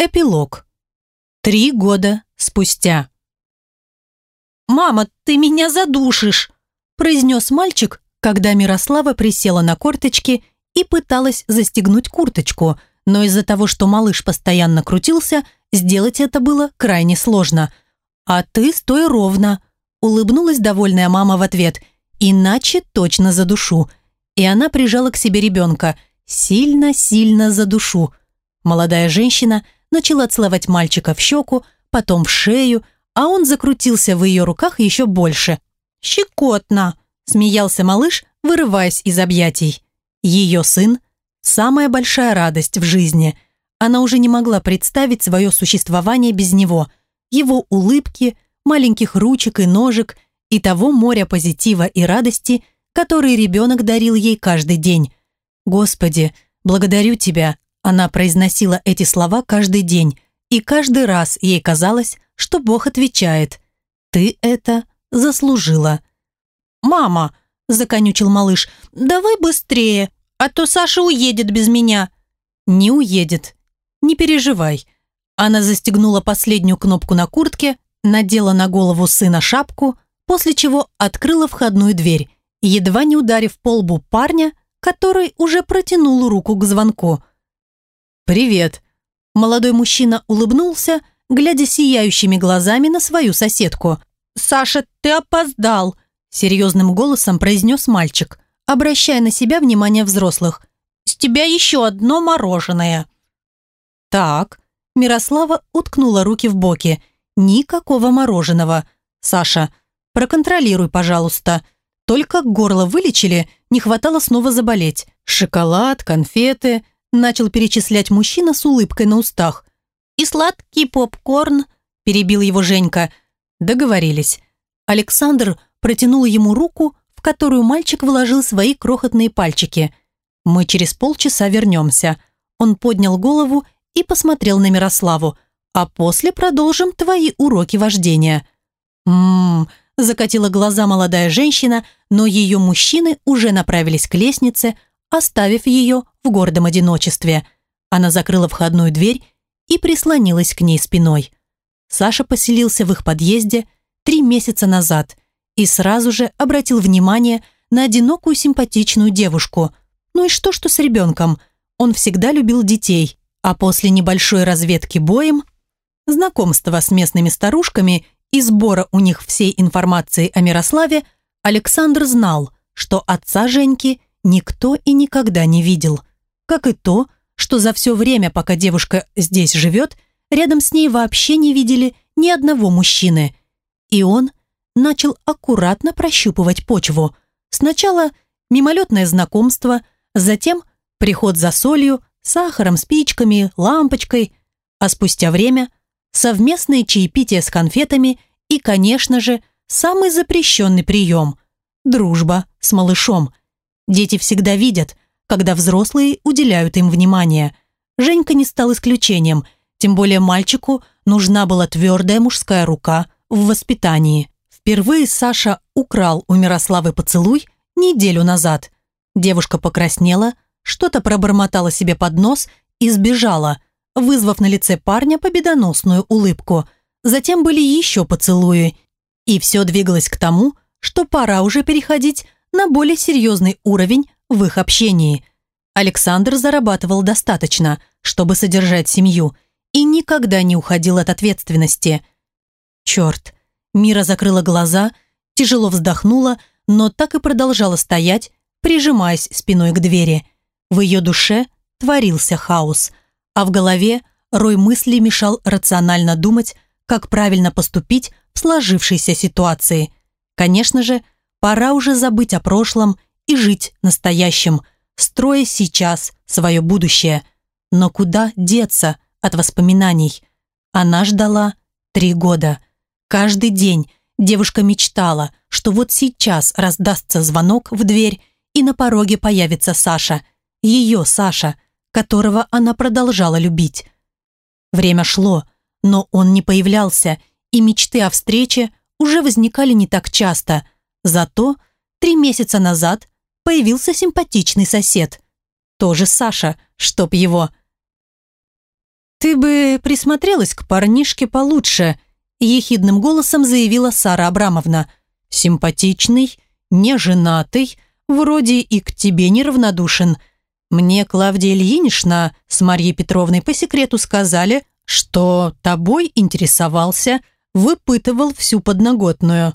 Эпилог. Три года спустя. «Мама, ты меня задушишь!» произнес мальчик, когда Мирослава присела на корточки и пыталась застегнуть курточку, но из-за того, что малыш постоянно крутился, сделать это было крайне сложно. «А ты стой ровно», улыбнулась довольная мама в ответ, «иначе точно задушу». И она прижала к себе ребенка, сильно-сильно задушу. Молодая женщина – начала целовать мальчика в щеку, потом в шею, а он закрутился в ее руках еще больше. «Щекотно!» – смеялся малыш, вырываясь из объятий. Ее сын – самая большая радость в жизни. Она уже не могла представить свое существование без него. Его улыбки, маленьких ручек и ножек и того моря позитива и радости, который ребенок дарил ей каждый день. «Господи, благодарю Тебя, она произносила эти слова каждый день, и каждый раз ей казалось, что Бог отвечает «Ты это заслужила». «Мама!» – законючил малыш. «Давай быстрее, а то Саша уедет без меня». «Не уедет. Не переживай». Она застегнула последнюю кнопку на куртке, надела на голову сына шапку, после чего открыла входную дверь, едва не ударив по лбу парня, который уже протянул руку к звонку. «Привет!» Молодой мужчина улыбнулся, глядя сияющими глазами на свою соседку. «Саша, ты опоздал!» Серьезным голосом произнес мальчик, обращая на себя внимание взрослых. «С тебя еще одно мороженое!» «Так...» Мирослава уткнула руки в боки. «Никакого мороженого. Саша, проконтролируй, пожалуйста. Только горло вылечили, не хватало снова заболеть. Шоколад, конфеты, начал перечислять мужчина с улыбкой на устах. «И сладкий попкорн», – перебил его Женька. Договорились. Александр протянул ему руку, в которую мальчик вложил свои крохотные пальчики. «Мы через полчаса вернемся». Он поднял голову и посмотрел на Мирославу. «А после продолжим твои уроки вождения». «Ммм...» – закатила глаза молодая женщина, но ее мужчины уже направились к лестнице, оставив ее в гордом одиночестве. Она закрыла входную дверь и прислонилась к ней спиной. Саша поселился в их подъезде три месяца назад и сразу же обратил внимание на одинокую симпатичную девушку. Ну и что, что с ребенком? Он всегда любил детей, а после небольшой разведки боем, знакомства с местными старушками и сбора у них всей информации о Мирославе, Александр знал, что отца Женьки никто и никогда не видел как и то, что за все время, пока девушка здесь живет, рядом с ней вообще не видели ни одного мужчины. И он начал аккуратно прощупывать почву. Сначала мимолетное знакомство, затем приход за солью, сахаром, спичками, лампочкой, а спустя время совместное чаепитие с конфетами и, конечно же, самый запрещенный прием – дружба с малышом. Дети всегда видят – когда взрослые уделяют им внимание. Женька не стал исключением, тем более мальчику нужна была твердая мужская рука в воспитании. Впервые Саша украл у Мирославы поцелуй неделю назад. Девушка покраснела, что-то пробормотала себе под нос и сбежала, вызвав на лице парня победоносную улыбку. Затем были еще поцелуи, и все двигалось к тому, что пора уже переходить на более серьезный уровень в их общении. Александр зарабатывал достаточно, чтобы содержать семью, и никогда не уходил от ответственности. Черт, Мира закрыла глаза, тяжело вздохнула, но так и продолжала стоять, прижимаясь спиной к двери. В ее душе творился хаос, а в голове рой мыслей мешал рационально думать, как правильно поступить в сложившейся ситуации. Конечно же, пора уже забыть о прошлом и жить настоящим, строя сейчас свое будущее. Но куда деться от воспоминаний? Она ждала три года. Каждый день девушка мечтала, что вот сейчас раздастся звонок в дверь, и на пороге появится Саша, ее Саша, которого она продолжала любить. Время шло, но он не появлялся, и мечты о встрече уже возникали не так часто. Зато три месяца назад появился симпатичный сосед. Тоже Саша, чтоб его. «Ты бы присмотрелась к парнишке получше», ехидным голосом заявила Сара Абрамовна. «Симпатичный, неженатый, вроде и к тебе неравнодушен. Мне Клавдия Ильинична с Марьей Петровной по секрету сказали, что тобой интересовался, выпытывал всю подноготную».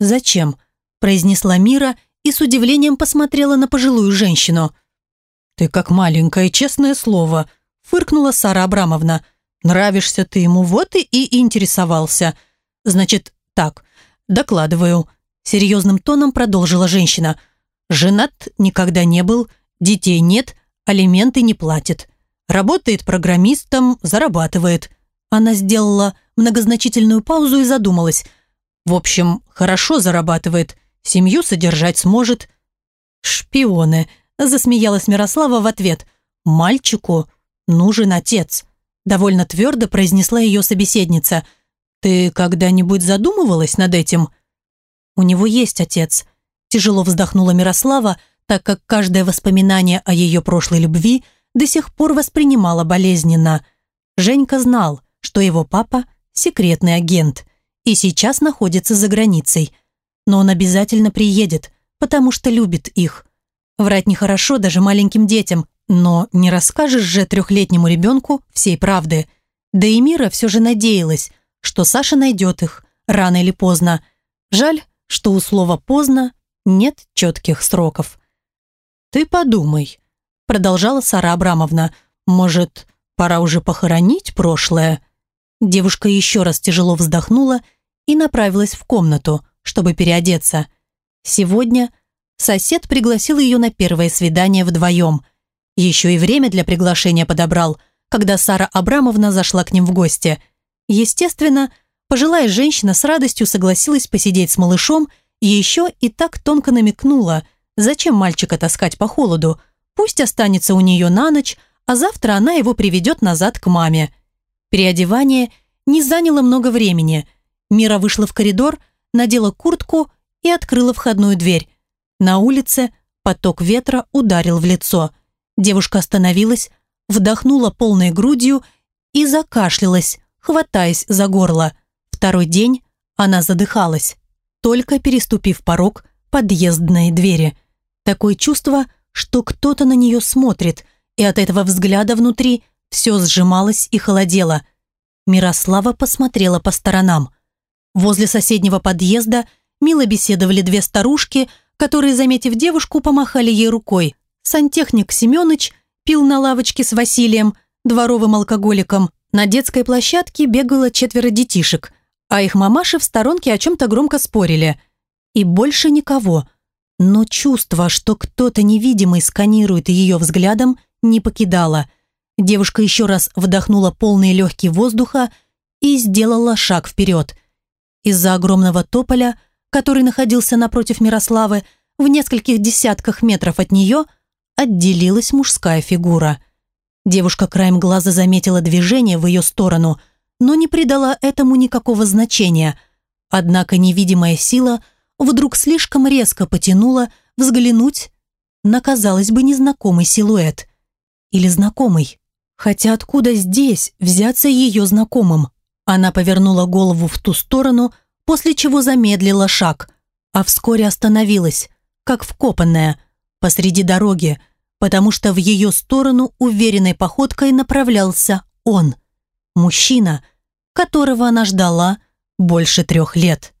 «Зачем?» – произнесла Мира и с удивлением посмотрела на пожилую женщину. «Ты как маленькое, честное слово», – фыркнула Сара Абрамовна. «Нравишься ты ему, вот и, и интересовался. Значит, так, докладываю». Серьезным тоном продолжила женщина. «Женат никогда не был, детей нет, алименты не платит. Работает программистом, зарабатывает». Она сделала многозначительную паузу и задумалась. «В общем, хорошо зарабатывает, семью содержать сможет». «Шпионы», – засмеялась Мирослава в ответ. «Мальчику нужен отец», – довольно твердо произнесла ее собеседница. «Ты когда-нибудь задумывалась над этим?» «У него есть отец», – тяжело вздохнула Мирослава, так как каждое воспоминание о ее прошлой любви до сих пор воспринимала болезненно. Женька знал, что его папа – секретный агент и сейчас находится за границей. Но он обязательно приедет, потому что любит их. Врать нехорошо даже маленьким детям, но не расскажешь же трехлетнему ребенку всей правды. Да и Мира все же надеялась, что Саша найдет их, рано или поздно. Жаль, что у слова «поздно» нет четких сроков. «Ты подумай», — продолжала Сара Абрамовна, «может, пора уже похоронить прошлое?» Девушка еще раз тяжело вздохнула и направилась в комнату, чтобы переодеться. Сегодня сосед пригласил ее на первое свидание вдвоем. Еще и время для приглашения подобрал, когда Сара Абрамовна зашла к ним в гости. Естественно, пожилая женщина с радостью согласилась посидеть с малышом и еще и так тонко намекнула, зачем мальчика таскать по холоду, пусть останется у нее на ночь, а завтра она его приведет назад к маме. Переодевание не заняло много времени – Мира вышла в коридор, надела куртку и открыла входную дверь. На улице поток ветра ударил в лицо. Девушка остановилась, вдохнула полной грудью и закашлялась, хватаясь за горло. Второй день она задыхалась, только переступив порог подъездной двери. Такое чувство, что кто-то на нее смотрит, и от этого взгляда внутри все сжималось и холодело. Мирослава посмотрела по сторонам – Возле соседнего подъезда мило беседовали две старушки, которые, заметив девушку, помахали ей рукой. Сантехник Семенович пил на лавочке с Василием, дворовым алкоголиком. На детской площадке бегало четверо детишек, а их мамаши в сторонке о чем-то громко спорили. И больше никого. Но чувство, что кто-то невидимый сканирует ее взглядом, не покидало. Девушка еще раз вдохнула полные легкие воздуха и сделала шаг вперед. Из-за огромного тополя, который находился напротив Мирославы, в нескольких десятках метров от нее, отделилась мужская фигура. Девушка краем глаза заметила движение в ее сторону, но не придала этому никакого значения. Однако невидимая сила вдруг слишком резко потянула взглянуть на, казалось бы, незнакомый силуэт. Или знакомый. Хотя откуда здесь взяться ее знакомым? Она повернула голову в ту сторону, после чего замедлила шаг, а вскоре остановилась, как вкопанная, посреди дороги, потому что в ее сторону уверенной походкой направлялся он, мужчина, которого она ждала больше трех лет.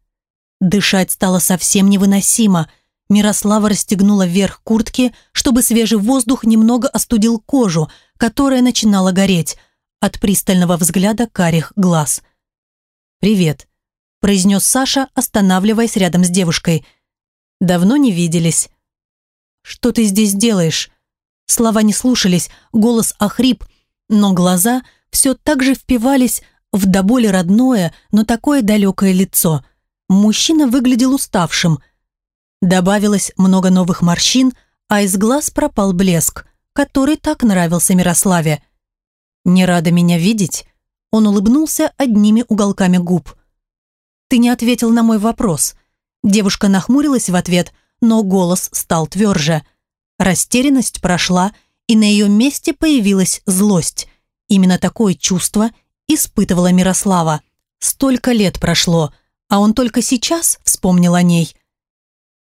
Дышать стало совсем невыносимо. Мирослава расстегнула верх куртки, чтобы свежий воздух немного остудил кожу, которая начинала гореть, от пристального взгляда карих глаз. «Привет», – произнес Саша, останавливаясь рядом с девушкой. «Давно не виделись». «Что ты здесь делаешь?» Слова не слушались, голос охрип, но глаза все так же впивались в до боли родное, но такое далекое лицо. Мужчина выглядел уставшим. Добавилось много новых морщин, а из глаз пропал блеск, который так нравился Мирославе. «Не рада меня видеть?» Он улыбнулся одними уголками губ. «Ты не ответил на мой вопрос». Девушка нахмурилась в ответ, но голос стал тверже. Растерянность прошла, и на ее месте появилась злость. Именно такое чувство испытывала Мирослава. Столько лет прошло, а он только сейчас вспомнил о ней.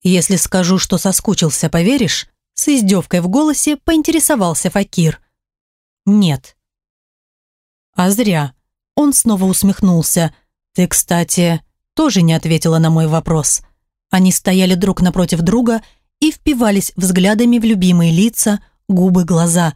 «Если скажу, что соскучился, поверишь?» С издевкой в голосе поинтересовался Факир. «Нет». «А зря». Он снова усмехнулся. «Ты, кстати, тоже не ответила на мой вопрос». Они стояли друг напротив друга и впивались взглядами в любимые лица, губы, глаза.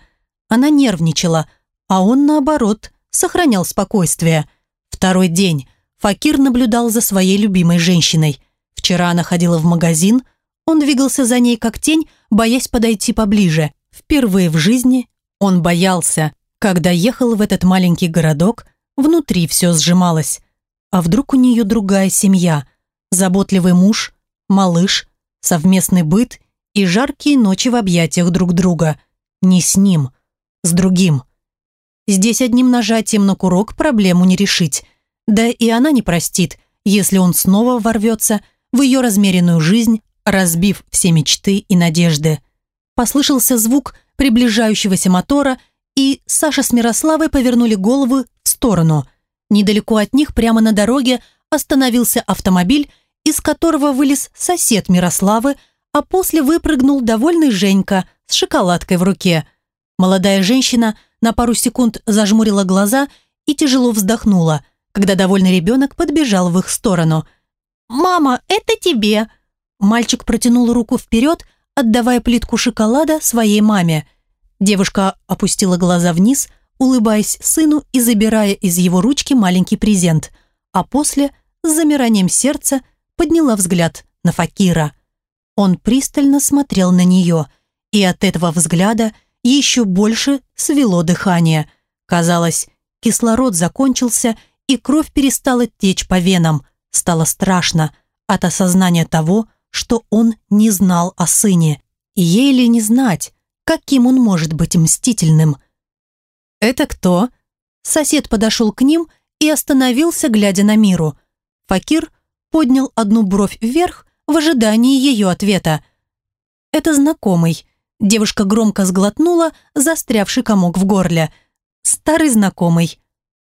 Она нервничала, а он, наоборот, сохранял спокойствие. Второй день Факир наблюдал за своей любимой женщиной. Вчера она ходила в магазин, он двигался за ней как тень, боясь подойти поближе. Впервые в жизни он боялся. Когда ехал в этот маленький городок, внутри все сжималось. А вдруг у нее другая семья? Заботливый муж, малыш, совместный быт и жаркие ночи в объятиях друг друга. Не с ним, с другим. Здесь одним нажатием на курок проблему не решить. Да и она не простит, если он снова ворвется в ее размеренную жизнь, разбив все мечты и надежды. Послышался звук приближающегося мотора, и Саша с Мирославой повернули головы в сторону. Недалеко от них, прямо на дороге, остановился автомобиль, из которого вылез сосед Мирославы, а после выпрыгнул довольный Женька с шоколадкой в руке. Молодая женщина на пару секунд зажмурила глаза и тяжело вздохнула, когда довольный ребенок подбежал в их сторону. «Мама, это тебе!» Мальчик протянул руку вперед, отдавая плитку шоколада своей маме. Девушка опустила глаза вниз, улыбаясь сыну и забирая из его ручки маленький презент, а после, с замиранием сердца, подняла взгляд на Факира. Он пристально смотрел на нее, и от этого взгляда еще больше свело дыхание. Казалось, кислород закончился, и кровь перестала течь по венам. Стало страшно от осознания того, что он не знал о сыне. Ей ли не знать, каким он может быть мстительным? «Это кто?» Сосед подошел к ним и остановился, глядя на миру. Факир поднял одну бровь вверх в ожидании ее ответа. «Это знакомый». Девушка громко сглотнула застрявший комок в горле. «Старый знакомый».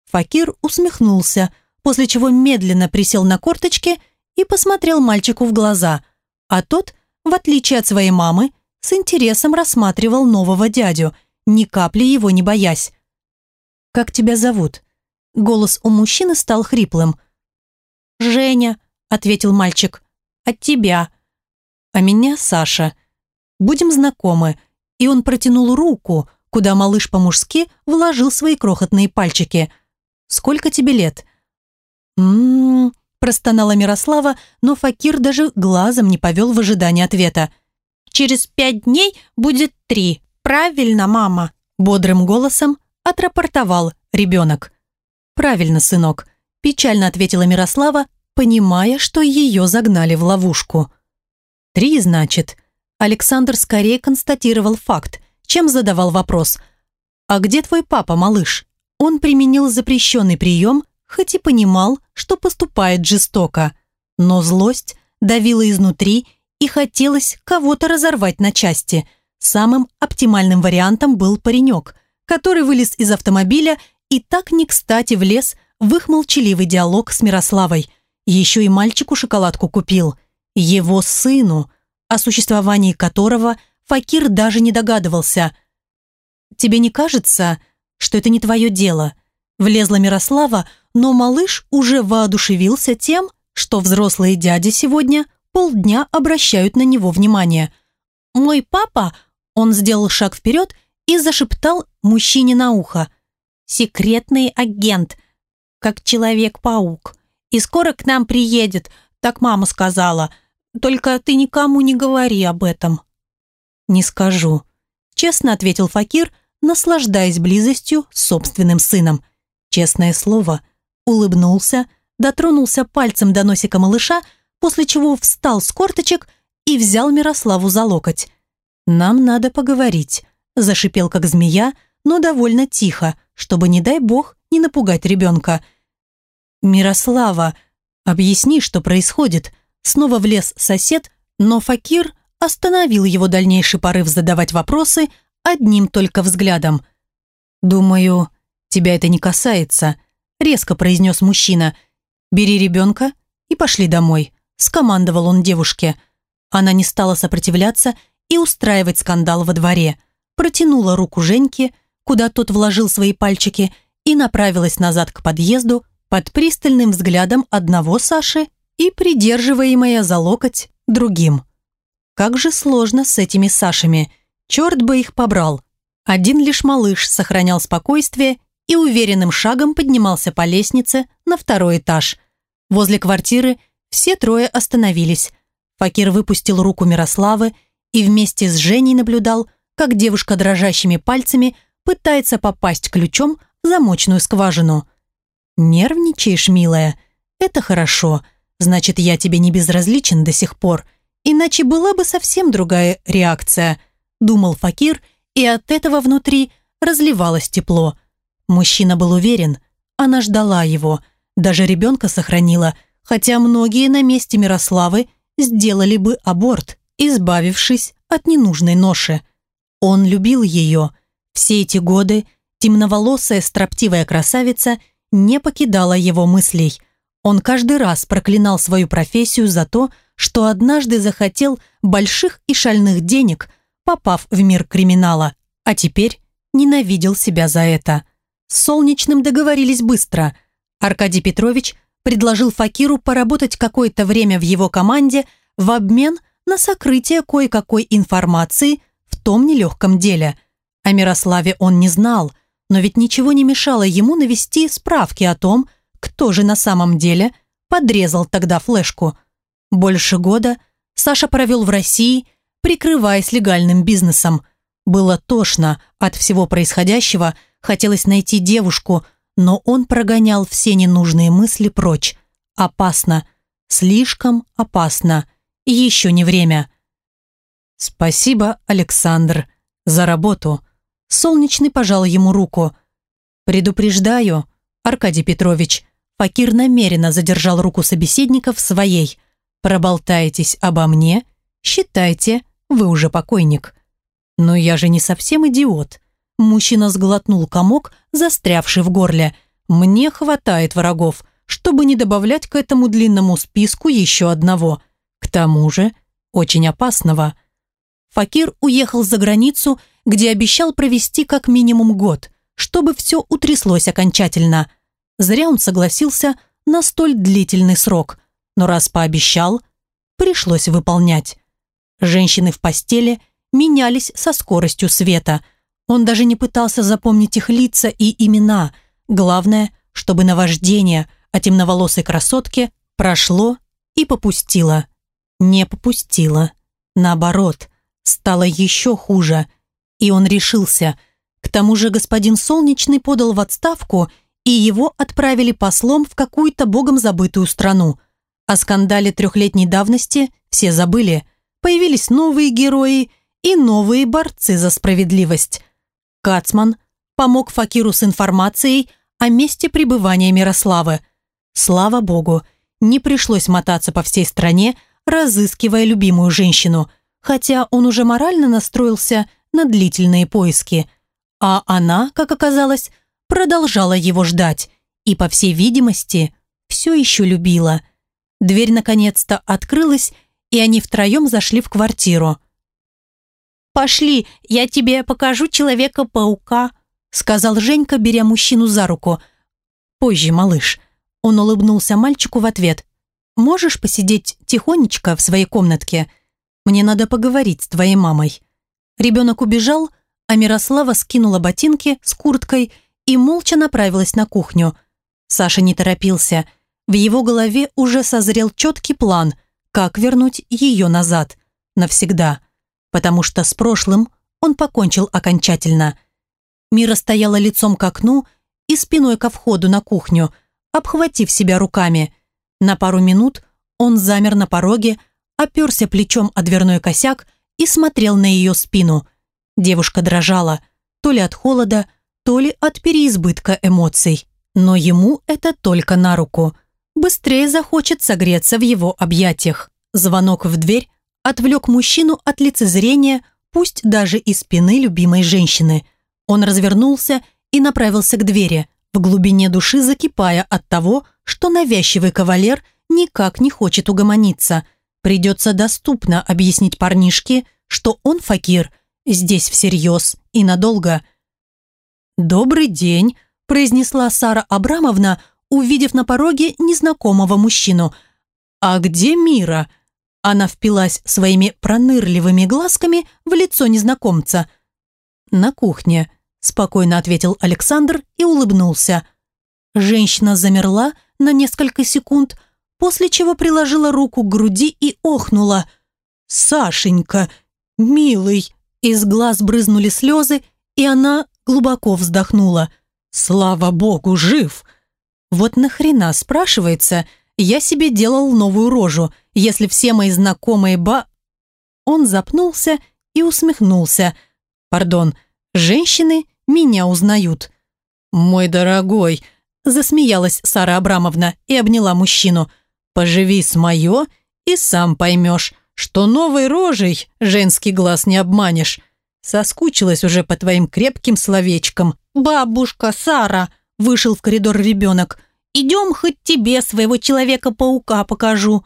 Факир усмехнулся, после чего медленно присел на корточки и посмотрел мальчику в глаза, а тот, в отличие от своей мамы, с интересом рассматривал нового дядю, ни капли его не боясь. «Как тебя зовут?» Голос у мужчины стал хриплым. «Женя», ответил мальчик. «От тебя». «А меня Саша. Будем знакомы». И он протянул руку, куда малыш по-мужски вложил свои крохотные пальчики. «Сколько тебе лет?» «М-м-м», простонала Мирослава, но Факир даже глазом не повел в ожидании ответа. «Через пять дней будет три. Правильно, мама?» Бодрым голосом отрапортовал ребенок. «Правильно, сынок», печально ответила Мирослава, понимая, что ее загнали в ловушку. «Три, значит?» Александр скорее констатировал факт, чем задавал вопрос. «А где твой папа, малыш?» Он применил запрещенный прием, хоть и понимал, что поступает жестоко. Но злость давила изнутри и хотелось кого-то разорвать на части. Самым оптимальным вариантом был паренек, который вылез из автомобиля и так не кстати влез в их молчаливый диалог с Мирославой – еще и мальчику шоколадку купил. Его сыну, о существовании которого Факир даже не догадывался. «Тебе не кажется, что это не твое дело?» Влезла Мирослава, но малыш уже воодушевился тем, что взрослые дяди сегодня полдня обращают на него внимание. «Мой папа...» Он сделал шаг вперед и зашептал мужчине на ухо. «Секретный агент, как Человек-паук и скоро к нам приедет, так мама сказала. Только ты никому не говори об этом». «Не скажу», – честно ответил Факир, наслаждаясь близостью с собственным сыном. Честное слово, улыбнулся, дотронулся пальцем до носика малыша, после чего встал с корточек и взял Мирославу за локоть. «Нам надо поговорить», – зашипел как змея, но довольно тихо, чтобы, не дай бог, не напугать ребенка – «Мирослава, объясни, что происходит». Снова влез сосед, но Факир остановил его дальнейший порыв задавать вопросы одним только взглядом. «Думаю, «Тебя это не касается», — резко произнес мужчина. «Бери ребенка и пошли домой», — скомандовал он девушке. Она не стала сопротивляться и устраивать скандал во дворе. Протянула руку Женьке, куда тот вложил свои пальчики, и направилась назад к подъезду под пристальным взглядом одного Саши и придерживаемая за локоть другим. Как же сложно с этими Сашами. Черт бы их побрал. Один лишь малыш сохранял спокойствие и уверенным шагом поднимался по лестнице на второй этаж. Возле квартиры все трое остановились. Факир выпустил руку Мирославы и вместе с Женей наблюдал, как девушка дрожащими пальцами пытается попасть ключом в замочную скважину. «Нервничаешь, милая? Это хорошо. Значит, я тебе не безразличен до сих пор. Иначе была бы совсем другая реакция», думал Факир, и от этого внутри разливалось тепло. Мужчина был уверен, она ждала его, даже ребенка сохранила, хотя многие на месте Мирославы сделали бы аборт, избавившись от ненужной ноши. Он любил ее. Все эти годы темноволосая строптивая красавица не покидала его мыслей. Он каждый раз проклинал свою профессию за то, что однажды захотел больших и шальных денег, попав в мир криминала, а теперь ненавидел себя за это. С Солнечным договорились быстро. Аркадий Петрович предложил Факиру поработать какое-то время в его команде в обмен на сокрытие кое-какой информации в том нелегком деле. О Мирославе он не знал, но ведь ничего не мешало ему навести справки о том, кто же на самом деле подрезал тогда флешку. Больше года Саша провел в России, прикрываясь легальным бизнесом. Было тошно от всего происходящего, хотелось найти девушку, но он прогонял все ненужные мысли прочь. Опасно, слишком опасно. Еще не время. «Спасибо, Александр, за работу». Солнечный пожал ему руку. «Предупреждаю, Аркадий Петрович, Факир намеренно задержал руку собеседника в своей. Проболтаетесь обо мне, считайте, вы уже покойник». «Но я же не совсем идиот». Мужчина сглотнул комок, застрявший в горле. «Мне хватает врагов, чтобы не добавлять к этому длинному списку еще одного. К тому же, очень опасного». Факир уехал за границу, где обещал провести как минимум год, чтобы все утряслось окончательно. Зря он согласился на столь длительный срок, но раз пообещал, пришлось выполнять. Женщины в постели менялись со скоростью света. Он даже не пытался запомнить их лица и имена. Главное, чтобы наваждение о темноволосой красотке прошло и попустило. Не попустило. Наоборот, стало еще хуже. И он решился. К тому же господин Солнечный подал в отставку, и его отправили послом в какую-то богом забытую страну. О скандале трехлетней давности все забыли. Появились новые герои и новые борцы за справедливость. Кацман помог Факиру с информацией о месте пребывания Мирославы. Слава богу, не пришлось мотаться по всей стране, разыскивая любимую женщину, хотя он уже морально настроился на длительные поиски. А она, как оказалось, продолжала его ждать и, по всей видимости, все еще любила. Дверь наконец-то открылась, и они втроем зашли в квартиру – «Пошли, я тебе покажу Человека-паука», сказал Женька, беря мужчину за руку. «Позже, малыш». Он улыбнулся мальчику в ответ. «Можешь посидеть тихонечко в своей комнатке? Мне надо поговорить с твоей мамой». Ребенок убежал, а Мирослава скинула ботинки с курткой и молча направилась на кухню. Саша не торопился. В его голове уже созрел четкий план, как вернуть ее назад. Навсегда потому что с прошлым он покончил окончательно. Мира стояла лицом к окну и спиной ко входу на кухню, обхватив себя руками. На пару минут он замер на пороге, оперся плечом о дверной косяк и смотрел на ее спину. Девушка дрожала, то ли от холода, то ли от переизбытка эмоций. Но ему это только на руку. Быстрее захочет согреться в его объятиях. Звонок в дверь отвлек мужчину от лицезрения, пусть даже и спины любимой женщины. Он развернулся и направился к двери, в глубине души закипая от того, что навязчивый кавалер никак не хочет угомониться. Придется доступно объяснить парнишке, что он факир, здесь всерьез и надолго. «Добрый день», – произнесла Сара Абрамовна, увидев на пороге незнакомого мужчину. «А где Мира?» Она впилась своими пронырливыми глазками в лицо незнакомца. «На кухне», – спокойно ответил Александр и улыбнулся. Женщина замерла на несколько секунд, после чего приложила руку к груди и охнула. «Сашенька, милый!» Из глаз брызнули слезы, и она глубоко вздохнула. «Слава богу, жив!» Вот нахрена, спрашивается, я себе делал новую рожу, если все мои знакомые ба... Он запнулся и усмехнулся. Пардон, женщины меня узнают. «Мой дорогой», – засмеялась Сара Абрамовна и обняла мужчину. «Поживи с моё и сам поймешь, что новой рожей женский глаз не обманешь. Соскучилась уже по твоим крепким словечкам. «Бабушка, Сара!» – вышел в коридор ребенок. «Идем, хоть тебе своего Человека-паука покажу».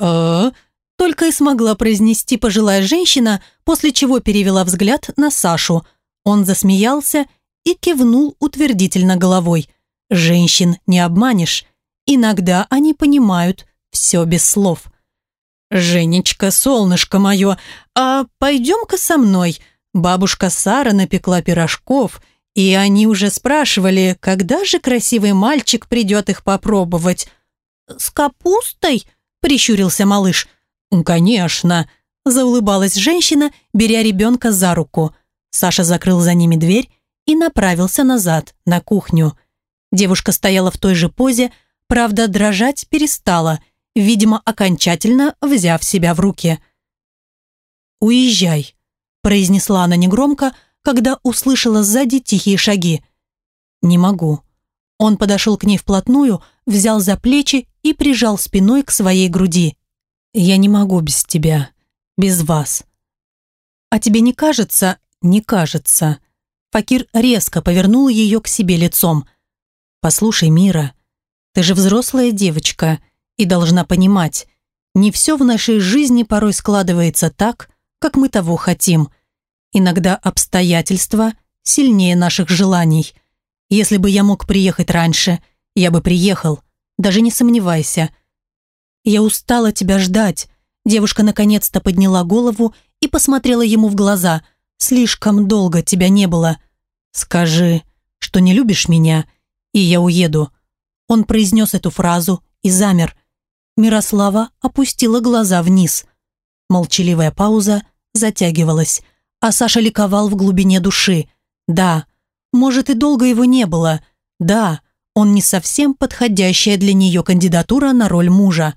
«А?» – только и смогла произнести пожилая женщина, после чего перевела взгляд на Сашу. Он засмеялся и кивнул утвердительно головой. «Женщин не обманешь. Иногда они понимают все без слов». «Женечка, солнышко мое, а пойдем-ка со мной», Бабушка Сара напекла пирожков, и они уже спрашивали, когда же красивый мальчик придет их попробовать. «С капустой?» – прищурился малыш. «Конечно», – заулыбалась женщина, беря ребенка за руку. Саша закрыл за ними дверь и направился назад, на кухню. Девушка стояла в той же позе, правда, дрожать перестала, видимо, окончательно взяв себя в руки. «Уезжай», произнесла она негромко, когда услышала сзади тихие шаги. «Не могу». Он подошел к ней вплотную, взял за плечи и прижал спиной к своей груди. «Я не могу без тебя, без вас». «А тебе не кажется?» «Не кажется». Факир резко повернул ее к себе лицом. «Послушай, Мира, ты же взрослая девочка и должна понимать, не все в нашей жизни порой складывается так, как мы того хотим. Иногда обстоятельства сильнее наших желаний. Если бы я мог приехать раньше, я бы приехал, даже не сомневайся. Я устала тебя ждать. Девушка наконец-то подняла голову и посмотрела ему в глаза. Слишком долго тебя не было. Скажи, что не любишь меня, и я уеду. Он произнес эту фразу и замер. Мирослава опустила глаза вниз. Молчаливая пауза – затягивалась, а Саша ликовал в глубине души. Да, может и долго его не было. Да, он не совсем подходящая для нее кандидатура на роль мужа.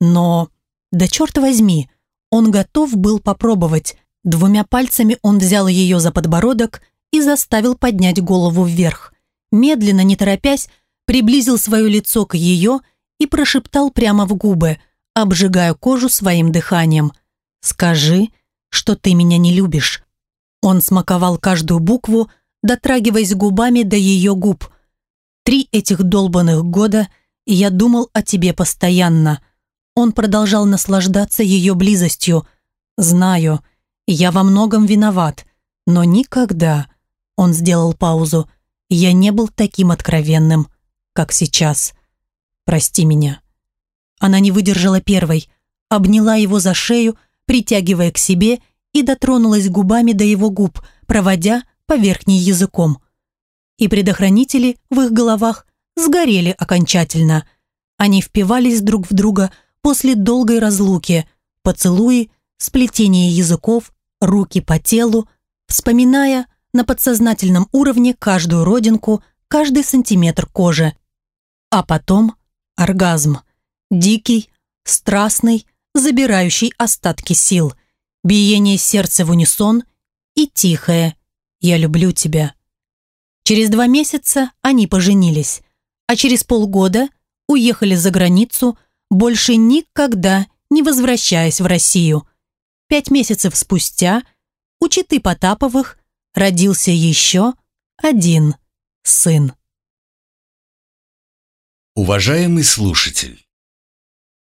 Но, да черт возьми, он готов был попробовать. Двумя пальцами он взял ее за подбородок и заставил поднять голову вверх. Медленно, не торопясь, приблизил свое лицо к ее и прошептал прямо в губы, обжигая кожу своим дыханием. «Скажи, что ты меня не любишь». Он смаковал каждую букву, дотрагиваясь губами до ее губ. «Три этих долбанных года, я думал о тебе постоянно». Он продолжал наслаждаться ее близостью. «Знаю, я во многом виноват, но никогда...» Он сделал паузу. «Я не был таким откровенным, как сейчас. Прости меня». Она не выдержала первой, обняла его за шею, притягивая к себе и дотронулась губами до его губ, проводя по верхней языком. И предохранители в их головах сгорели окончательно. Они впивались друг в друга после долгой разлуки, поцелуи, сплетение языков, руки по телу, вспоминая на подсознательном уровне каждую родинку, каждый сантиметр кожи. А потом оргазм. Дикий, страстный, забирающий остатки сил, биение сердца в унисон и тихое «Я люблю тебя». Через два месяца они поженились, а через полгода уехали за границу, больше никогда не возвращаясь в Россию. Пять месяцев спустя у Читы Потаповых родился еще один сын. Уважаемый слушатель,